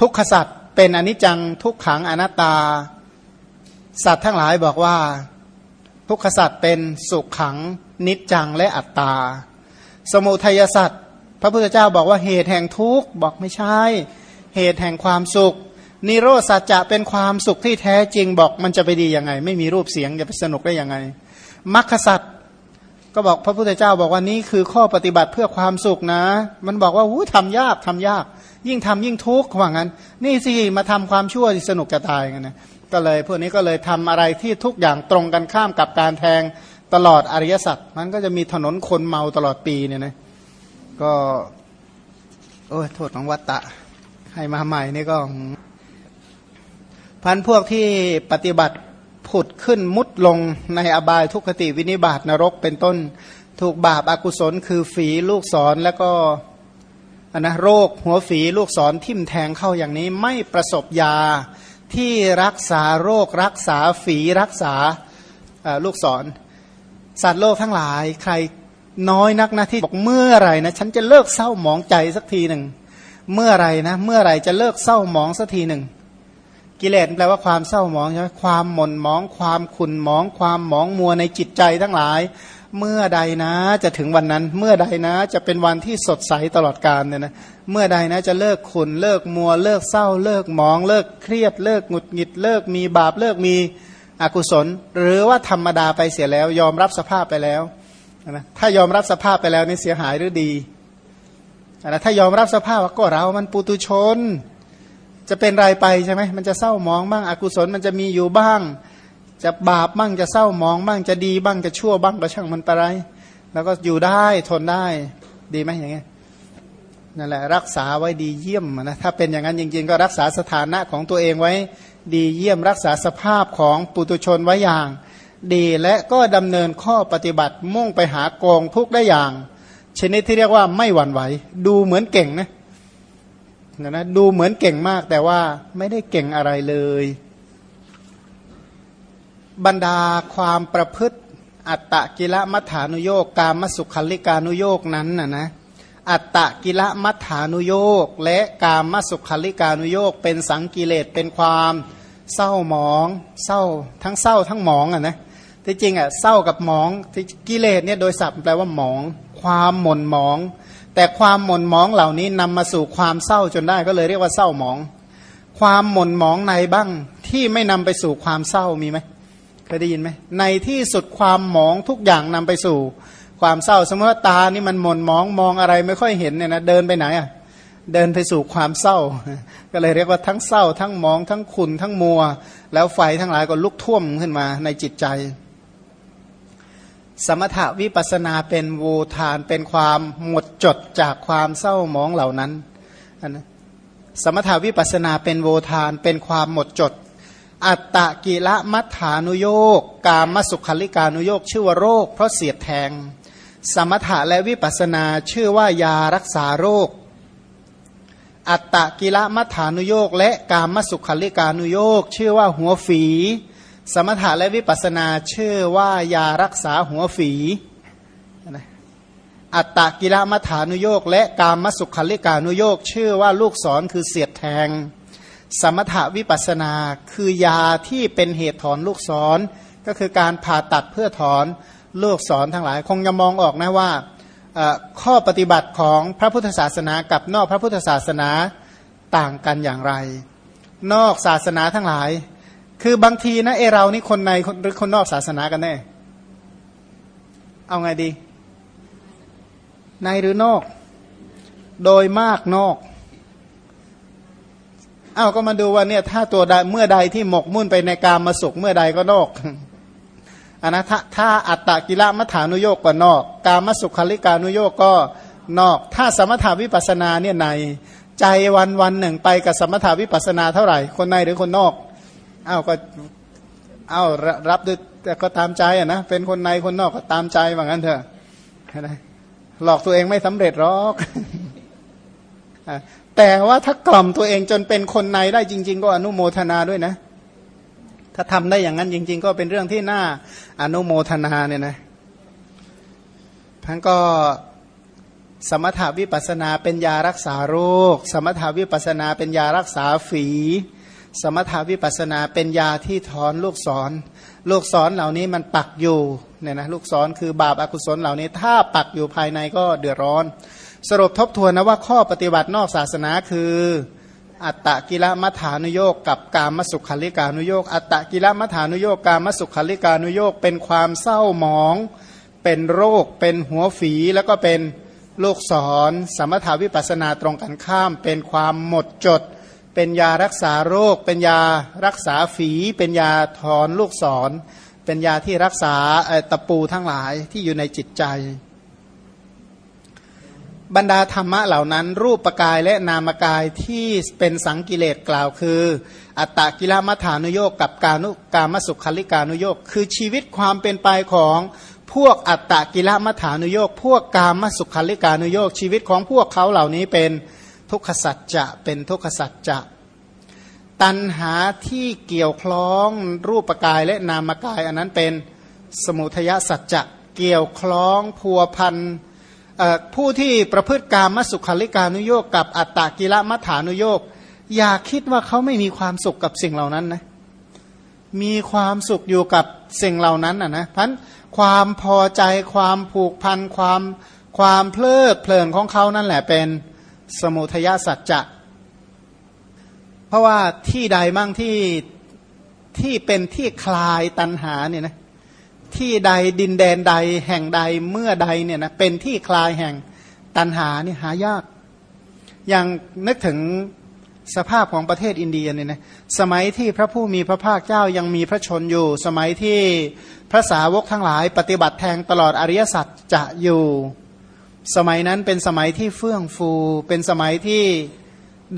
ทุกขสัตว์เป็นอนิจจังทุกขังอนัตตา สัตว์ทั้งหลายบอกว่า ทุกขสัตว์เป็นสุขขัง นิจจังและอัตตา สมุทัยสัตว์พระพุทธเจ้าบอกว่าเหตุแห่งทุกข์บอกไม่ใช่ เหตุแห่งความสุข นิโรธสัจจะเป็นความสุขที่แท้จริงบอกมันจะไปดียังไง ไม่มีรูปเสียงจะไปสนุกได้ยังไงมรรคสัตว์ก็บอกพระพุทธเจ้าบอกว่านี้คือข้อปฏิบัติเพื่อความสุขนะ มันบอกว่าหูทำยากทำยาก ยิ่งทำยิ่งทุกข์ว่างั้น นี่สิมาทำความชั่วสนุกจะตายกันนะก็เลยพวกนี้ก็เลยทำอะไรที่ทุกอย่างตรงกันข้ามกับการแทงตลอดอริยสัจมันก็จะมีถนนคนเมาตลอดปีเนี่ยนะก็ โอ้โทษของวัตตะ ให้มาใหม่นี่ก็พันพวกที่ปฏิบัติผุดขึ้นมุดลงในอบายทุกขติวินิบาตนรกเป็นต้น ถูกบาปอากุศลคือฝีลูกศรแล้วก็ นนะโรคหัวฝีลูกศรทิ่มแทงเข้าอย่างนี้ไม่ประสบยาที่รักษาโรครักษาฝีรักษาลูกศร สัตว์โลกทั้งหลาย ใครน้อยนักนะที่บอกเมื่อไรนะฉันจะเลิกเศร้าหมองใจสักทีหนึ่งเมื่อไรนะเมื่อไรจะเลิกเศร้าหมองสักทีหนึ่งกิเลสแปลว่าความเศร้าหมองใช่ไหมความหม่นหมอง ความขุนหมอง ความหมองมัวในจิตใจทั้งหลาย เมื่อใดนะจะถึงวันนั้น เมื่อใดนะจะเป็นวันที่สดใสตลอดกาลเนี่ยนะเมื่อใดนะจะเลิกขุนเลิกมัว เลิกเศร้า เลิกหมอง เลิกเครียด เลิกหงุดหงิด เลิกมีบาปเลิกมีอกุศล หรือว่าธรรมดาไปเสียแล้ว ยอมรับสภาพไปแล้วนะถ้ายอมรับสภาพไปแล้วนี่เสียหายหรือดีนะถ้ายอมรับสภาพก็เรามันปุตุชน จะเป็นไรไปใช่ไหมมันจะเศร้ามองบ้างอากุศลมันจะมีอยู่บ้าง จะบาปบ้างจะเศร้ามองบ้างจะดีบ้างจะชั่วบ้างก็ช่างมันไปไร แล้วก็อยู่ได้ทนได้ดีไหมอย่างเงี้ยนั่นแหละรักษาไว้ดีเยี่ยมนะถ้าเป็นอย่างนั้นจริง ๆ ก็รักษาสถานะของตัวเองไว้ ดีเยี่ยมรักษาสภาพของปุตุชนไว้อย่าง ดีและก็ดำเนินข้อปฏิบัติมุ่งไปหากองทุกได้อย่าง ชนิดที่เรียกว่าไม่หวั่นไหว ดูเหมือนเก่งนะนะนะดูเหมือนเก่งมากแต่ว่าไม่ได้เก่งอะไรเลย บรรดาความประพฤติ อัตตะกิละมัฐานุโยกกามสุขลิกานุโยกนั้นนะนะอัตตะกิละมัฐานุโยกและกามสุขลิกานุโยกเป็นสังกิเลสเป็นความเศร้าหมองเศร้าทั้งเศร้าทั้งหมองอะนะที่จริงอะเศร้ากับหมองที่กิเลสเนี่ยโดยศัพท์แปลว่าหมอง ความหม่นหมอง แต่ความหม่นหมองเหล่านี้นำมาสู่ความเศร้าจนได้ก็เลยเรียกว่าเศร้าหมอง ความหม่นหมองในบ้างที่ไม่นำไปสู่ความเศร้ามีไหม เคยได้ยินไหมในที่สุดความหมองทุกอย่างนำไปสู่ ความเศร้าสมมติว่าตานี่มันหม่นมองมองอะไรไม่ค่อยเห็นเนี่ยนะเดินไปไหนอะเดินไปสู่ความเศร้า ก็เลยเรียกว่าทั้งเศร้า ทั้งมองทั้งขุนทั้งมัว แล้วไฟทั้งหลายก็ลุกท่วมขึ้นมาในจิตใจ สมถวิปัสนาเป็นโวทานเป็นความหมดจดจากความเศร้ามองเหล่านั้นนะสมถวิปัสนาเป็นโวทานเป็นความหมดจด อัตตะกิละมัฐานุโยกกามสุขลิกานุโยกชื่อว่าโรค เพราะเสียดแทง สมถะและวิปัสนาชื่อว่ายารักษาโรค อัตตะกิละมัฐานุโยกและกามสุขลิกานุโยกชื่อว่าหัวฝี สมถะและวิปัสนาชื่อว่ายารักษาหัวฝีอัตตะกิละมัฐานุโยกและกามสุขลิกานุโยกชื่อว่าลูกศรคือเสียดแทง สมถะวิปัสนาคือยาที่เป็นเหตุถอนลูกศร ก็คือการผ่าตัดเพื่อถอนลูกศรทั้งหลาย คงจะมองออกนะว่าข้อปฏิบัติของพระพุทธศาสนากับนอกพระพุทธศาสนาต่างกันอย่างไร นอกศาสนาทั้งหลาย คือบางทีนะเอเรานี่คนในหรือคนนอกศาสนากันแน่เอาไงดี ในหรือนอก โดยมากนอก อาก็มาดูว่าเนี่ยถ้าตัวใดเมื่อใดที่หมกมุ่นไปในการมาสุขเมื่อใดก็นอกอันนะถ้าถ้าอัตตกิละมัฐานุโยกก็นอก การมสุขคลิกานุโยกก็นอก ถ้าสมถาวิปัสนาเนี่ยในใจวันวันหนึ่งไปกับสมถาวิปัสนาเท่าไหร่ คนในหรือคนนอกอ้าวก็อ้าวรับด้วยแต่ก็ตามใจอะนะเป็นคนในคนนอกก็ตามใจว่างั้นเถอะหลอกตัวเองไม่สำเร็จหรอก แต่ว่าถ้ากล่อมตัวเองจนเป็นคนในได้จริง ๆ ก็อนุโมทนาด้วยนะ ถ้าทำได้อย่างนั้นจริง ๆ ก็เป็นเรื่องที่น่าอนุโมทนาเนี่ยนะท่านก็สมถาวิปัสนาเป็นยารักษาโรค สมถาวิปัสนาเป็นยารักษาฝี สมถาวิปัสนาเป็นยาที่ถอนลูกศร ลูกศรเหล่านี้มันปักอยู่เนี่ยนะลูกศรคือบาปอากุศลเหล่านี้ ถ้าปักอยู่ภายในก็เดือดร้อน สรุปทบทวนนะว่าข้อปฏิบัตินอกศาสนาคืออัตตกิลมัฐานุโยกกับการมสุขลิกานุโยกอัตตกิลมัฐานุโยกการมสุขลิกานุโยกเป็นความเศร้าหมอง เป็นโรค เป็นหัวฝีแล้วก็เป็นโลูกศรสมถาวิปัสนาตรงกันข้าม เป็นความหมดจด เป็นยารักษาโรค เป็นยารักษาฝี เป็นยาถอนลูกศร เป็นยาที่รักษาตะปูทั้งหลายที่อยู่ในจิตใจ บรรดาธรรมะเหล่านั้น รูปปกายและนามกายที่เป็นสังกิเลสกล่าวคือ อัตตกิลมัฐานุโยกกับกานุกามสุขลิกานุโยกคือชีวิตความเป็นไปของพวกอัตตกิลมัฐานุโยกพวกกามสุขลิกานุโยกชีวิตของพวกเขาเหล่านี้เป็นทุกขสัจจะเป็นทุกขสัจจะตัณหาที่เกี่ยวคล้องรูปกายและนามกาย อันนั้นเป็นสมุทยสัจจะเกี่ยวคล้องพัวพัน ผู้ที่ประพฤติกรรมสุขลิกานุโยกกับอัตตกิละมัฐานุโยกอย่าคิดว่าเขาไม่มีความสุขกับสิ่งเหล่านั้นนะมีความสุขอยู่กับสิ่งเหล่านั้นอะนะพันความพอใจความผูกพันความความเพลิดเพลินของเขานั่นแหละเป็นสมุทยสัจจะ เพราะว่าที่ใดมั่งที่ที่เป็นที่คลายตันหาเนี่ยนะ ที่ใดดินแดนใดแห่งใดเมื่อใดเนี่ยนะเป็นที่คลายแห่งตันหานี่หายาก อย่างนึกถึงสภาพของประเทศอินเดียเนี่ยนะสมัยที่พระผู้มีพระภาคเจ้ายังมีพระชนอยู่ สมัยที่พระสาวกทั้งหลายปฏิบัติแทงตลอดอริยสัจจะอยู่ สมัยนั้นเป็นสมัยที่เฟื่องฟู เป็นสมัยที่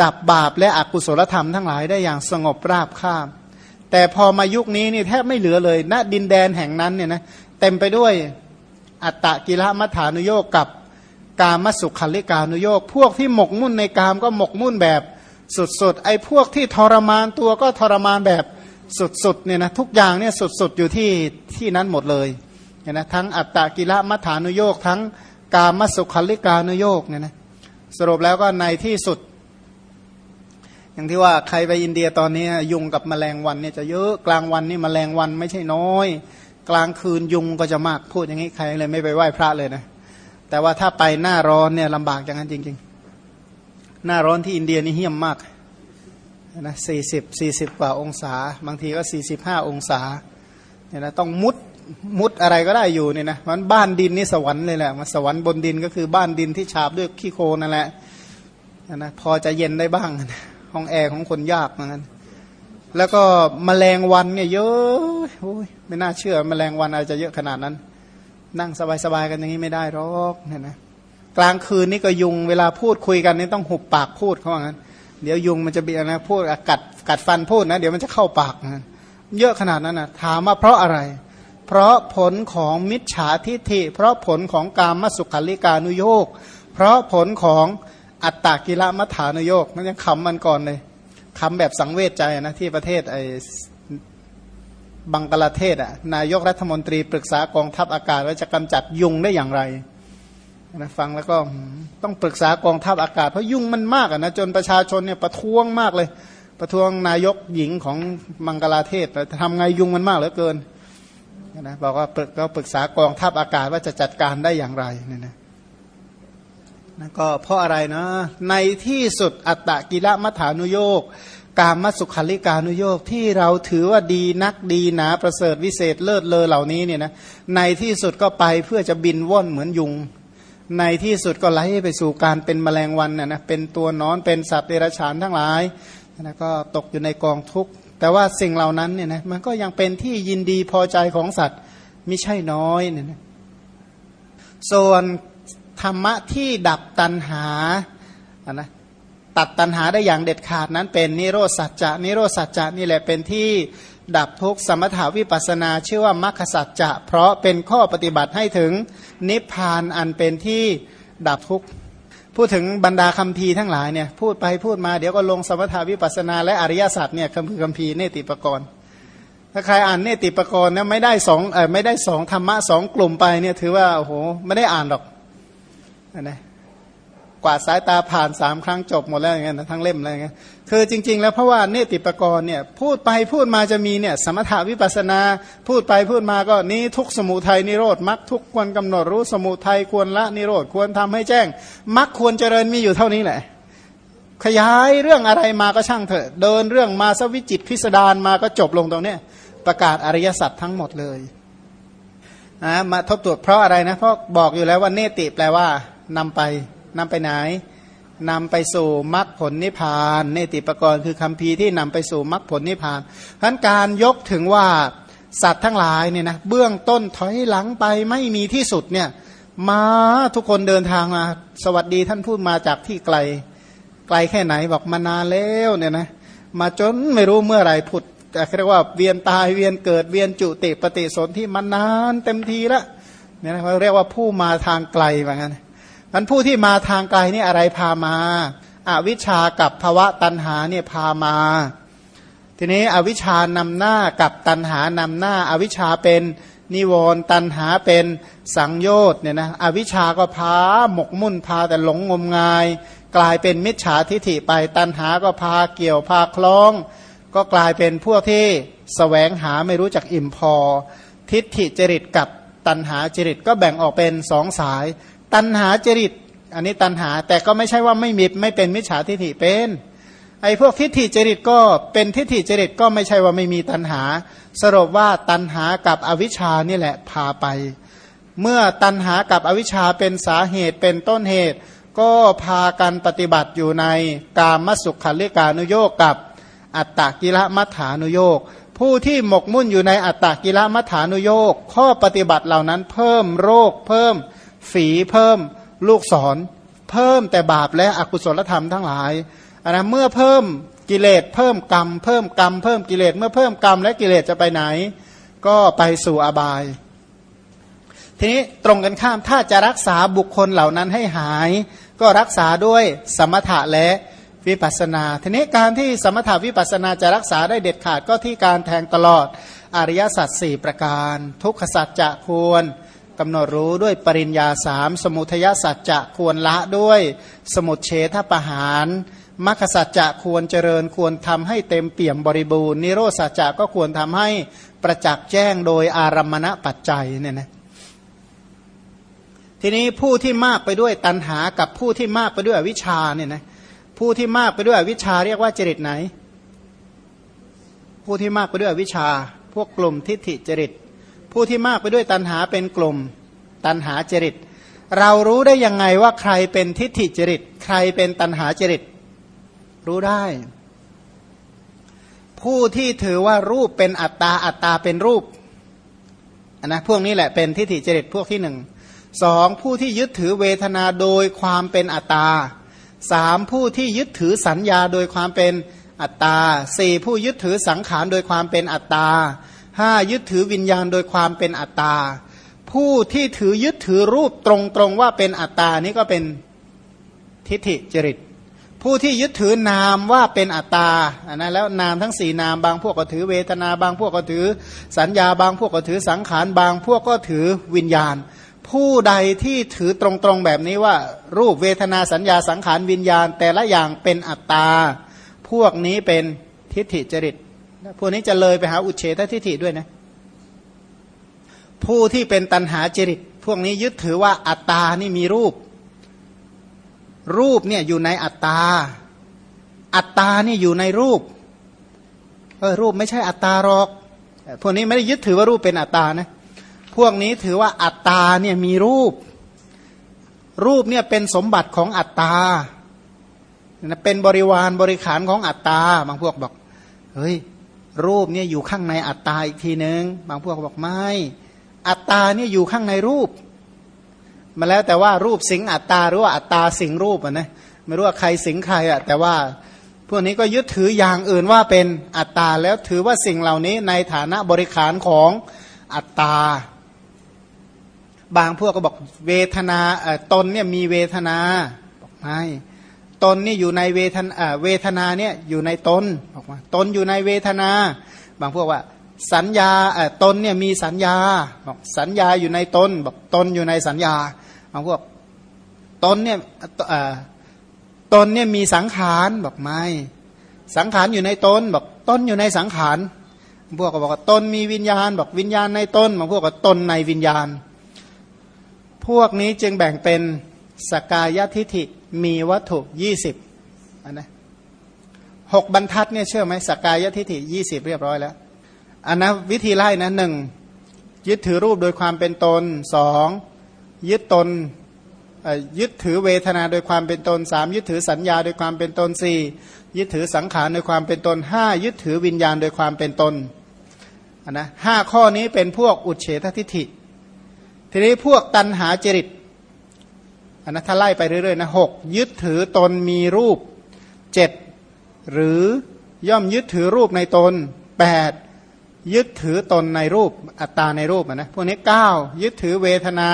ดับบาปและอกุศลธรรมทั้งหลายได้อย่างสงบราบคาบ แต่พอมายุคนี้นี่แทบไม่เหลือเลยณดินแดนแห่งนั้นเนี่ยนะเต็มไปด้วยอัตตะกิลมัฐานุโยกกับกามสุขคัลิกานุโยกพวกที่หมกมุ่นในกามก็หมกมุ่นแบบสุดๆไอ้พวกที่ทรมานตัวก็ทรมานแบบสุดๆเนี่ยนะทุกอย่างเนี่ยสุดๆอยู่ที่ที่นั้นหมดเลยเนี่ยนะทั้งอัตตะกิละมัฐานุโยกทั้งกามสุขลิกานุโยกเนี่ยนะสรุปแล้วก็ในที่สุด อย่างที่ว่าใครไปอินเดียตอนนี้ยุงกับแมลงวันเนี่ยจะเยอะกลางวันนี่แมลงวันไม่ใช่น้อย กลางคืนยุงก็จะมากพูดอย่างนี้ใครเลยไม่ไปไหว้พระเลยนะแต่ว่าถ้าไปหน้าร้อนเนี่ยลำบากอย่างนั้นจริง ๆ หน้าร้อนที่อินเดียนี่เหี้ยมมากนะสี่สิบสี่สิบกว่าองศา บางทีก็สี่สิบห้าองศาเนี่ยนะต้องมุดมุดอะไรก็ได้อยู่เนี่ยนะมันบ้านดินนี่สวรรค์เลยแหละมาสวรรค์บนดินก็คือบ้านดินที่ฉาบด้วยขี้โคลนั่นแหละนะพอจะเย็นได้บ้างห้ องแอร์ของคนยากเหมือนกันแล้วก็มแมลงวันเนี่ยเยอะโอ้ยไม่น่าเชื่อมแมลงวันอะไรจะเยอะขนาดนั้น นั่งสบายๆกันอย่างนี้ไม่ได้หรอกเนี่ยนะกลางคืนนี่ก็ยุงเวลาพูดคุยกันนี่ต้องหุบปากพูดเขาว่างั้น เดี๋ยวยุงมันจะเบียนะพูดกัดกัดฟันพูดนะ เดี๋ยวมันจะเข้าปากนะเยอะขนาดนั้นนะถามว่าเพราะอะไร เพราะผลของมิจฉาทิฐิ เพราะผลของกามสุขาริกานุโยก เพราะผลของ อัตตากิละมัฐานโยกมันยังคำมันก่อนเลยคำแบบสังเวชใจนะที่ประเทศไอ้บังกลาเทศอะนายกรัฐมนตรีปรึกษากองทัพอากาศว่าจะกำจัดยุงได้อย่างไรนะฟังแล้วก็ต้องปรึกษากองทัพอากาศ เพราะยุ่งมันมากนะจนประชาชนเนี่ยประท้วงมากเลย ประท้วงนายกหญิงของมังกลาเทศทำไงยุ่งมันมากเหลือเกินนะบอกว่าปรึกก็ปรึกษากองทัพอากาศว่าจะจัดการได้อย่างไรเนี่ยนะ นะก็เพราะอะไรนะ ในที่สุดอัตตะกิละมัฐานุโยกการมสุขาริกานุโยกที่เราถือว่าดีนักดีหนาประเสริฐวิเศษเลิศเลอเหล่านี้เนี่ยนะในที่สุดก็ไปเพื่อจะบินว่อนเหมือนยุง ในที่สุดก็ไหลไปสู่การเป็นแมลงวันนะนะเป็นตัวนอนเป็นสัตว์เดรัจฉานทั้งหลายนะก็ตกอยู่ในกองทุกข์ แต่ว่าสิ่งเหล่านั้นเนี่ยนะมันก็ยังเป็นที่ยินดีพอใจของสัตว์ไม่ใช่น้อยเนี่ยนะส่วน ธรรมะที่ดับตัณหาอะนะตัดตัณหาได้อย่างเด็ดขาดนั้นเป็นนิโรสัจจะนิโรสัจจะนี่แหละเป็นที่ดับทุกสมถาวิปัสนาชื่อว่ามรรคสัจจะเพราะเป็นข้อปฏิบัติให้ถึงนิพพานอันเป็นที่ดับทุกพูดถึงบรรดาคำพีทั้งหลายเนี่ยพูดไปพูดมาเดี๋ยวก็ลงสมถาวิปัสนาและอริยสัจเนี่ยคำคือคำพีเนติปกรณ์ถ้าใครอ่านเนติปกรณ์เนี่ยไม่ได้สองเออไม่ได้สองธรรมะสองกลุ่มไปเนี่ยถือว่าโอ้โหไม่ได้อ่านหรอก นะกวาดสายตาผ่านสามครั้งจบหมดแล้วอย่างเงี้ยทั้งเล่มอะไรเงี้ยคือจริง ๆ แล้วเพราะว่าเนติปกรณ์เนี่ยพูดไปพูดมาจะมีเนี่ยสมถาวิปัสนา พูดไปพูดมาก็นี้ทุกสมุทัยนิโรธมักทุกควรกำหนดรู้สมุทัยควรละนิโรธควรทำให้แจ้งมักควรเจริญมีอยู่เท่านี้แหละ ขยายเรื่องอะไรมาก็ช่างเถอะ เดินเรื่องมาสวิจิตพิสดารมาก็จบลงตรงเนี้ยประกาศอริยสัจทั้งหมดเลยนะมาทบทวนเพราะอะไรนะเพราะบอกอยู่แล้วว่าเนติแปลว่า นำไปนำไปไหนนำไปสู่มรรคผลนิพพานเนติปกรณ์คือคำพีที่นำไปสู่มรรคผลนิพพานเพราะการยกถึงว่าสัตว์ทั้งหลายเนี่ยนะเบื้องต้นถอยหลังไปไม่มีที่สุดเนี่ยมาทุกคนเดินทางมา สวัสดีท่านพูดมาจากที่ไกล ไกลแค่ไหนบอกมานานแล้วเนี่ยนะมาจนไม่รู้เมื่อไหร่ผุดเรียกว่าเวียนตายเวียนเกิดเวียนจุติปฏิสนธิมานานเต็มทีละเนี่ยนะเขาเรียกว่าผู้มาทางไกลแบบนั้น มันผู้ที่มาทางไกลนี่อะไรพามาอาวิชากับภวะตันหาเนี่ยพามา ทีนี้อวิชานำหน้ากับตันหานำหน้าอาวิชาเป็นนิวรณ์ตันหาเป็นสังโยชน์เนี่ยนะอวิชาก็พาหมกมุ่นพาแต่หลงงมงาย กลายเป็นมิจฉาทิฐิไปตันหาก็พาเกี่ยวพาคล้อง ก็กลายเป็นพวกที่สแสวงหาไม่รู้จักอิ่มพอ ทิฏฐิจริตกับตันหาจริตก็แบ่งออกเป็นสองสาย ตัณหาจริต อันนี้ตัณหาแต่ก็ไม่ใช่ว่าไม่มีไม่เป็นมิจฉาทิฏฐิเป็นไอ้พวกทิฏฐิจริตก็เป็นทิฏฐิจริตก็ไม่ใช่ว่าไม่มีตัณหา สรุปว่าตัณหากับอวิชชานี่แหละพาไป เมื่อตัณหากับอวิชชาเป็นสาเหตุเป็นต้นเหตุ ก็พากันปฏิบัติอยู่ในกามสุขัลลิกานุโยคกับอัตตกิละมัฐานุโยกผู้ที่หมกมุ่นอยู่ในอัตตกิละมัฐานุโยกข้อปฏิบัติเหล่านั้นเพิ่มโรคเพิ่ม ฝีเพิ่มลูกศร เพิ่มแต่บาปและอกุศลธรรมทั้งหลายอันนะเมื่อเพิ่มกิเลสเพิ่มกรรม เพิ่มกรรมเพิ่มกิเลสเมื่อเพิ่มกรรมและกิเลสจะไปไหน ก็ไปสู่อบาย ทีนี้ตรงกันข้ามถ้าจะรักษาบุคคลเหล่านั้นให้หาย ก็รักษาด้วยสมถะและวิปัสนา ทีนี้การที่สมถะวิปัสนาจะรักษาได้เด็ดขาดก็ที่การแทงตลอดอริยสัจสี่ประการ ทุกขสัจจะควร กำหนดรู้ด้วยปริญญาสามสมุทยสัจจะควรละด้วยสมุทเฉทประหารมรรคสัจจะควรเจริญควรทำให้เต็มเปี่ยมบริบูรณ์นิโรสัจจะก็ควรทำให้ประจักษ์แจ้งโดยอารัมมณปัจจัยเนี่ยนะทีนี้ผู้ที่มากไปด้วยตัณหากับผู้ที่มากไปด้วยวิชาเนี่ยนะผู้ที่มากไปด้วยวิชาเรียกว่าจริตไหน ผู้ที่มากไปด้วยวิชา พวกกลุ่มทิฏฐิจริต ผู้ที่มากไปด้วยตัณหาเป็นกลุ่มตัณหาจริต เรารู้ได้ยังไงว่าใครเป็นทิฏฐิจริต ใครเป็นตัณหาจริต รู้ได้ ผู้ที่ถือว่ารูปเป็นอัตตาอัตตาเป็นรูปนนะพวกนี้แหละเป็นทิฏฐิจริตพวกที่หนึ่งสองผู้ที่ยึดถือเวทนาโดยความเป็นอัตตาสามผู้ที่ยึดถือสัญญาโดยความเป็นอัตตาสี่ผู้ยึดถือสังขารโดยความเป็นอัตตา ห้ายึดถือวิญญาณโดยความเป็นอัตตา ผู้ที่ถือยึดถือรูปตรงๆว่าเป็นอัตตานี้ก็เป็นทิฏฐิจริต ผู้ที่ยึดถือนามว่าเป็นอัตตาอันนั้นแล้วนามทั้งสี่นามบางพวกก็ถือเวทนาบางพวกก็ถือ สัญญาบางพวกก็ถือสังขารบางพวกก็ถือวิญญาณ ผู้ใดที่ถือตรงๆแบบนี้ว่า รูปเวทนาสัญญาสังขารวิญญาณ แต่ละอย่างเป็นอัตตา พวกนี้เป็นทิฏฐิจริต พวกนี้จะเลยไปหาอุเฉททิฏฐิด้วยนะผู้ที่เป็นตันหาจริต พวกนี้ยึดถือว่าอัตตานี่มีรูป รูปเนี่ยอยู่ในอัตตา อัตตานี่อยู่ในรูปเออรูปไม่ใช่อัตตาหรอก พวกนี้ไม่ได้ยึดถือว่ารูปเป็นอัตตานะพวกนี้ถือว่าอัตตาเนี่ยมีรูป รูปเนี่ยเป็นสมบัติของอัตตาเป็นบริวารบริขารของอัตตาบางพวกบอกเฮ้ย รูปเนี่ยอยู่ข้างในอัตตาอีกทีหนึ่งบางพวกบอกไม่ อัตตาเนี่ยอยู่ข้างในรูป มาแล้วแต่ว่ารูปสิงอัตตาหรือว่าอัตตาสิงรูปอะนะไม่รู้ว่าใครสิงใครอะแต่ว่าพวกนี้ก็ยึดถืออย่างอื่นว่าเป็นอัตตาแล้วถือว่าสิ่งเหล่านี้ในฐานะบริขารของอัตตา บางพวกก็บอกเวทนาตนเนี่ยมีเวทนาบอกไม่ ตนนี่อยู่ในเวทนาเวทนาเนี่ยอยู่ในตนบอกว่าตนอยู่ในเวทนา บางพวกว่า สัญญาตนเนี่ยมีสัญญาบอกสัญญาอยู่ในตนบอกตนอยู่ในสัญญาบางพวกตนเนี่ยตนเนี่ยมีสังขารบอกไม่ สังขารอยู่ในตนบอกตนอยู่ในสังขารพวกก็บอกว่าตนมีวิญญาณ บอกวิญญาณในตนบางพวกก็ตนในวิญญาณ พวกนี้จึงแบ่งเป็น สกายทิฐิมีวัตถุยี่สิบอันนะหกบรรทัดเนี่ยเชื่อไหมสกายทิฐิยี่สิบเรียบร้อยแล้วอันนะวิธีไล่นะหนึ่งยึดถือรูปโดยความเป็นตนสองยึดตนยึดถือเวทนาโดยความเป็นตนสามยึดถือสัญญาโดยความเป็นตนสี่ยึดถือสังขารโดยความเป็นตนห้ายึดถือวิญญาณโดยความเป็นตนนนะห้าข้อนี้เป็นพวกอุเฉททิฏฐิ ทีนี้พวกตันหาจริต อันนะถ้าไล่ไปเรื่อยๆนะหกยึดถือตนมีรูปเจ็ดหรือย่อมยึดถือรูปในตนแปดยึดถือตนในรูปอัตตาในรูปนะพวกนี้เก้ายึดถือเวทนา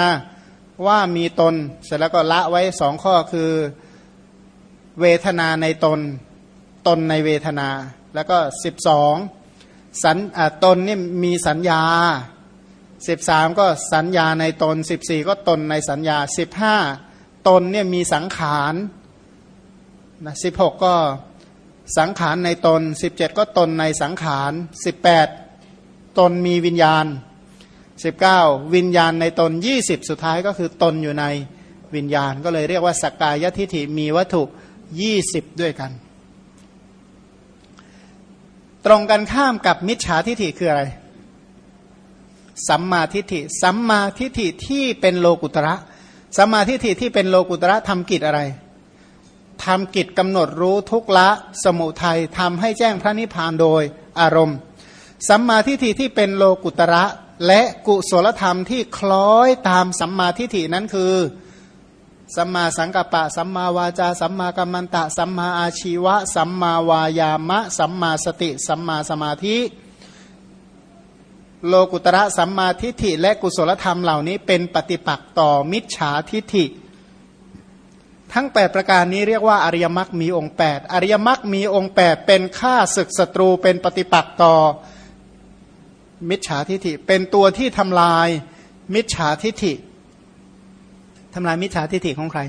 ว่ามีตน เสร็จแล้วก็ละไว้สองข้อคือเวทนาในตน ตนในเวทนา แล้วก็สิบสองสัญตนนี่มีสัญญาสิบสามก็สัญญาในตนสิบสี่ก็ตนในสัญญาสิบห้า ตนเนี่ยมีสังขารนะสิบหกก็สังขารในตนสิบเจ็ดก็ตนในสังขารสิบแปดตนมีวิญญาณสิบเก้าวิญญาณในตนยี่สิบสุดท้ายก็คือตนอยู่ในวิญญาณ ก็เลยเรียกว่าสกกายทิฏฐิมีวัตถุยี่สิบด้วยกัน ตรงกันข้ามกับมิจฉาทิฏฐิคืออะไรสัมมาทิฏฐิสัมมาทิฏฐิที่เป็นโลกุตระ สัมมาทิฏฐิที่เป็นโลกุตระทำกิจอะไรทำกิจกำหนดรู้ทุกละสมุทัยทำให้แจ้งพระนิพพานโดยอารมณ์ สัมมาทิฏฐิที่เป็นโลกุตระและกุศลธรรมที่คล้อยตามสัมมาทิฏฐินั้นคือสัมมาสังกัปปะ สัมมาวาจา สัมมากัมมันตะ สัมมาอาชีวะ สัมมาวายามะ สัมมาสติ สัมมาสมาธิ โลกุตระสัมมาทิฏฐิและกุศลธรรมเหล่านี้เป็นปฏิปักษ์ต่อมิจฉาทิฏฐิ ทั้ง 8 ประการนี้เรียกว่าอริยมรรคมีองค์ 8 อริยมรรคมีองค์ 8 เป็นค่าศึกศัตรูเป็นปฏิปักษ์ต่อมิจฉาทิฏฐิ เป็นตัวที่ทำลายมิจฉาทิฏฐิทำลายมิจฉาทิฏฐิของใคร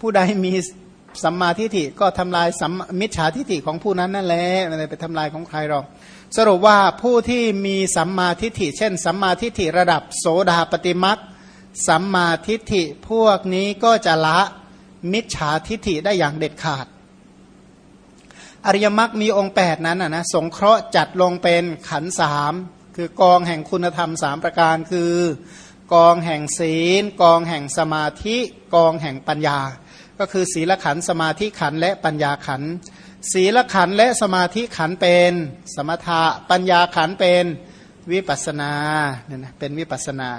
ผู้ใดมีสัมมาทิฏฐิก็ทำลายสัมมิจฉาทิฏฐิของผู้นั้นนั่นแหละไม่ได้ไปทำลายของใครหรอก สรุปว่าผู้ที่มีสัมมาทิฏฐิเช่น สัมมาทิฏฐิระดับโสดาปฏิมักสัมมาทิฏฐิพวกนี้ก็จะละมิจฉาทิฏฐิได้อย่างเด็ดขาด อริยมรรคมีองค์ 8 นั้นนะสงเคราะห์จัดลงเป็นขันสามคือกองแห่งคุณธรรมสามประการคือ กองแห่งศีล กองแห่งสมาธิ กองแห่งปัญญา ก็คือศีลขันสมาธิขันและปัญญาขัน ศีลขันและสมาธิขันเป็นสมถะปัญญาขันเป็นวิปัสนาเนี่ยนะเป็นวิปัสนา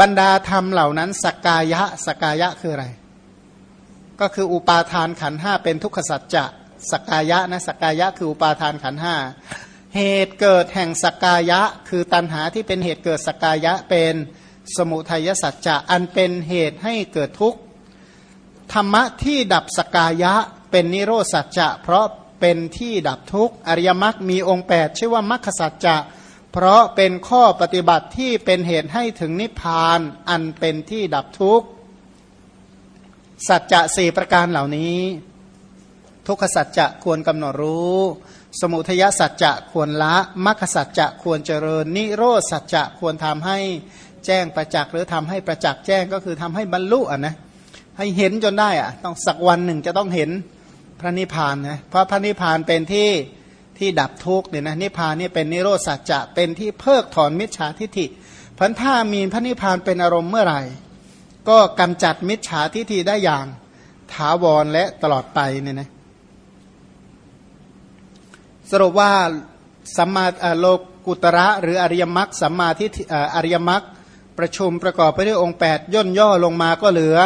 บรรดาธรรมเหล่านั้น สกกายะสกกายะคืออะไร ก็คืออุปาทานขันห้าเป็นทุกขสัจจะสกายะนะสกายะคืออุปาทานขันห้าเหตุเกิดแห่งสกายะ คือตัณหาที่เป็นเหตุเกิดสกายะเป็นสมุทัยสัจจะอันเป็นเหตุให้เกิดทุกข์ธรรมะที่ดับสกายะ เป็นนิโรสัจจะ เพราะเป็นที่ดับทุกข์อริยมรรคมีองค์8ชื่อว่ามรรคสัจจะ เพราะเป็นข้อปฏิบัติที่เป็นเหตุให้ถึงนิพพานอันเป็นที่ดับทุกข์สัจจะสี่ประการเหล่านี้ ทุกขสัจจะควรกำหนดรู้ สมุทยสัจจะควรละมรรคสัจจะควรเจริญ นิโรสัจจะควรทำให้แจ้งประจักษ์หรือทำให้ประจักษ์แจ้งก็คือทำให้บรรลุอะนะให้เห็นจนได้อะต้องสักวันหนึ่งจะต้องเห็น พระนิพพานนะเพราะพระนิพพานเป็นที่ที่ดับทุกข์เนี่ยนะนิพพานนี่เป็นนิโรธสัจจะเป็นที่เพิกถอนมิจฉาทิฏฐิพันถ้ามีพระนิพพานเป็นอารมณ์เมื่อไหร่ ก็กำจัดมิจฉาทิฏฐิได้อย่างถาวรและตลอดไปเนี่ยนะสรุปว่าสัมมาโลกุตระหรืออริยมรรคสัมมาทิอริยมรรคประชุมประกอบไปด้วยองค์ 8 ย่นย่อลงมาก็เหลือ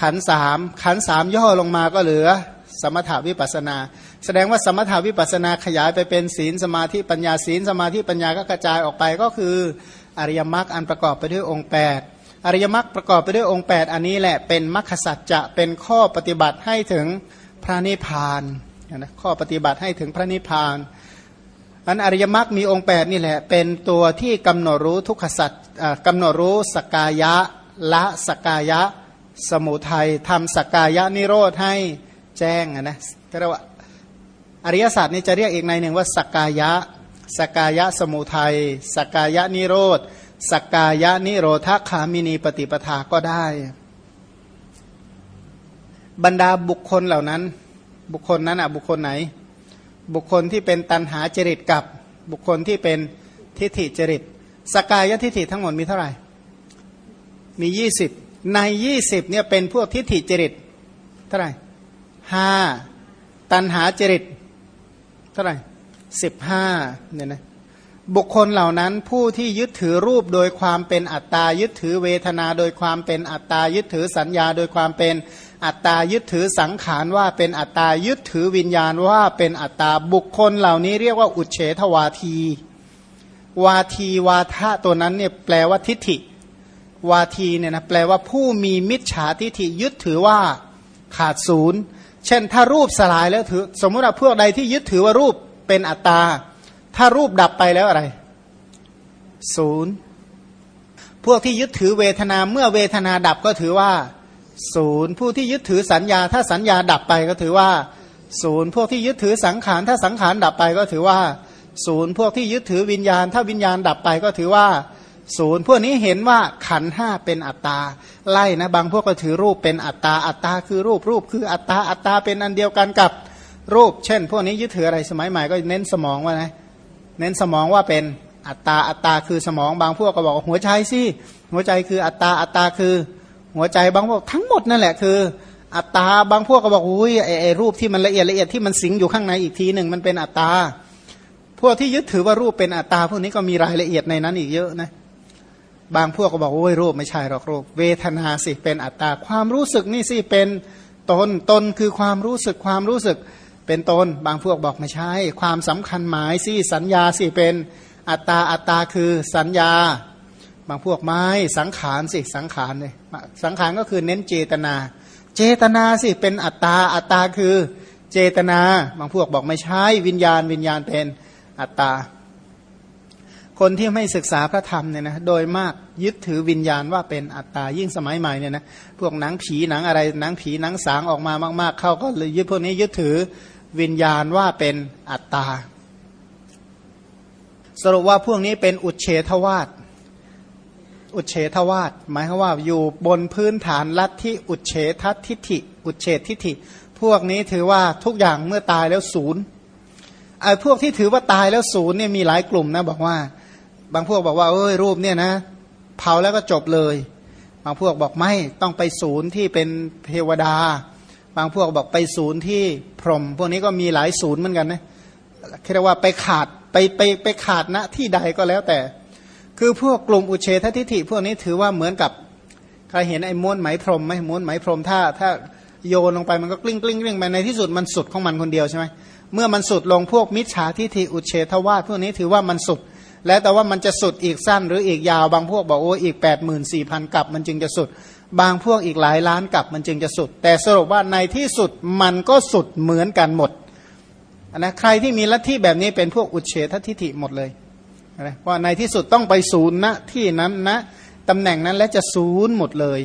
ขันสามขันสามย่อลงมาก็เหลือ สมถาวิปัสนา แสดงว่าสมถาวิปัสนาขยายไปเป็นศีลสมาธิปัญญาศีลสมาธิปัญญาก็กระจายออกไปก็คืออริยมรรคอันประกอบไปด้วยองค์ 8 อริยมรรคประกอบไปด้วยองค์ 8 อันนี้แหละเป็นมรรคสัจจะเป็นข้อปฏิบัติให้ถึงพระนิพพานนะข้อปฏิบัติให้ถึงพระนิพพานอันอริยมรรคมีองค์ 8 นี่แหละ เป็นตัวที่กำหนดรู้ทุกขสัจกำหนดรู้สกายะละสกายะ สมุทัยทำสกายะนิโรธให้แจ้งนะเรียกว่าอริยศาสตร์นี่จะเรียกอีกในหนึ่งว่าสกายะสกายะสมุทัยสกายะนิโรธสกายะนิโรธคามินีปฏิปทาก็ได้ บรรดาบุคคลเหล่านั้น บุคคลนั้นอะบุคคลไหน บุคคลที่เป็นตันหาจริตกับบุคคลที่เป็นทิฏฐิจริตสกายะทิฏฐิทั้งหมดมีเท่าไหร่ มียี่สิบ ในยี่สิบเนี่ยเป็นพวกทิฏฐิจริตเท่าไหร่ห้าตันหาจริตเท่าไหร่สิบห้าเนี่ยนะบุคคลเหล่านั้นผู้ที่ยึดถือรูปโดยความเป็นอัตตายึดถือเวทนาโดยความเป็นอัตตายึดถือสัญญาโดยความเป็นอัตตายึดถือสังขารว่าเป็นอัตตายึดถือวิญญาณว่าเป็นอัตตาบุคคลเหล่านี้เรียกว่าอุเฉทวาที วาทีวาทะตัวนั้นเนี่ยแปลว่าทิฏฐิ วาทีเนี่ยนะแปลว่าผู้มีมิจฉาทิฏฐิยึดถือว่าขาดศูนย์ เช่นถ้ารูปสลายแล้วถือ สมมติว่าพวกใดที่ยึดถือว่ารูปเป็นอัตตา ถ้ารูปดับไปแล้วอะไรศูนย์พวกที่ยึดถือเวทนาเมื่อเวทนาดับก็ถือว่าศูนย์ผู้ที่ยึดถือสัญญา ถ้าสัญญาดับไปก็ถือว่าศูนย์พวกที่ยึดถือสังขาร ถ้าสังขารดับไปก็ถือว่าศูนย์พวกที่ยึดถือวิญญาณ ถ้าวิญญาณดับไปก็ถือว่า ศูนย์พวกนี้เห็นว่าขันห้าเป็นอัตตา ไล่นะบางพวกก็ถือรูปเป็นอัตตา อัตตาคือรูปรูป คืออัตตาอัตตาเป็นอันเดียวกันกับรูป เช่น พวกนี้ยึดถืออะไรสมัยใหม่ก็เน้นสมองว่านะเน้นสมองว่าเป็นอัตตาอัตตาคือสมองบางพวกก็บอกหัวใจสิหัวใจคืออัตตาอัตตาคือ หัวใจบางพวกทั้งหมดนั่นแหละคือ อัตตาบางพวกก็บอกอุ้ยไอไอรูปที่มันละเอียดละเอียดที่มันสิงอยู่ข้างในอีกทีหนึ่งมันเป็นอัตตาพวกที่ยึดถือว่ารูปเป็นอัตตาพวกนี้ก็มีรายละเอียดในนั้นอีกเยอะนะ บางพวกก็บอกโอ้ยรูปไม่ใช่หรอกรูป เวทนาสิเป็นอัตตาความรู้สึกนี่สิเป็นตนตนคือความรู้สึกความรู้สึกเป็นตนบางพวกบอกไม่ใช่ ความสำคัญหมายสิสัญญาสิเป็นอัตตาอัตตาคือสัญญา บางพวกไม้สังขารสิสังขารเลยสังขารก็คือเน้นเจตนา เจตนาสิเป็นอัตตาอัตตาคือเจตนา บางพวกบอกไม่ใช่วิญญาณวิญญาณเป็นอัตตา คนที่ไม่ศึกษาพระธรรมเนี่ยนะโดยมากยึดถือวิญญาณว่าเป็นอัตตายิ่งสมัยใหม่เนี่ยนะพวกหนังผีหนังอะไรหนังผีหนังสางออกมามาก ๆ เข้าก็เลยยึดพวกนี้ยึดถือวิญญาณว่าเป็นอัตตา สรุปว่าพวกนี้เป็นอุเฉทวาตอุเฉทวาตหมายความว่าอยู่บนพื้นฐานลัทธิอุเฉททิฏฐิ อุเฉททิฏฐิ พวกนี้ถือว่าทุกอย่างเมื่อตายแล้วศูนย์ไอ้พวกที่ถือว่าตายแล้วศูนย์เนี่ยมีหลายกลุ่มนะบอกว่า บางพวกบอกว่าเอ้ยรูปเนี่ยนะ เผาแล้วก็จบเลย บางพวกบอกไม่ต้องไปศูนย์ที่เป็นเทวดา บางพวกบอกไปศูนย์ที่พรหมพวกนี้ก็มีหลายศูนย์เหมือนกันนะเรียกว่าไปขาดไปไปไปขาดณที่ใดก็แล้วแต่ คือพวกกลุ่มอุเฉททิฏฐิพวกนี้ถือว่าเหมือนกับใครเห็นไอ้ม้วนไหมพรมไหมม้วนไหมพรมถ้าถ้าโยนลงไปมันก็กลิ้งกลิ้งกลิ้งไปในที่สุดมันสุดของมันคนเดียวใช่ไหมเมื่อมันสุดลงพวกมิจฉาทิฏฐิอุเฉทวาทพวกนี้ถือว่ามันสุด แล้วแต่ว่ามันจะสุดอีกสั้นหรืออีกยาวบางพวกบอกโอ้อีก 8 4 0 0 0 กับมันจึงจะสุด บางพวกอีกหลายล้านกับมันจึงจะสุด แต่สรุปว่าในที่สุดมันก็สุดเหมือนกันหมดนะใครที่มีลัทธิแบบนี้เป็นพวกอุเฉททิฐิหมดเลยนะว่าในที่สุดต้องไปศูนย์ณที่นั้นณนะตำแหน่งนั้นและจะศูนย์หมดเลย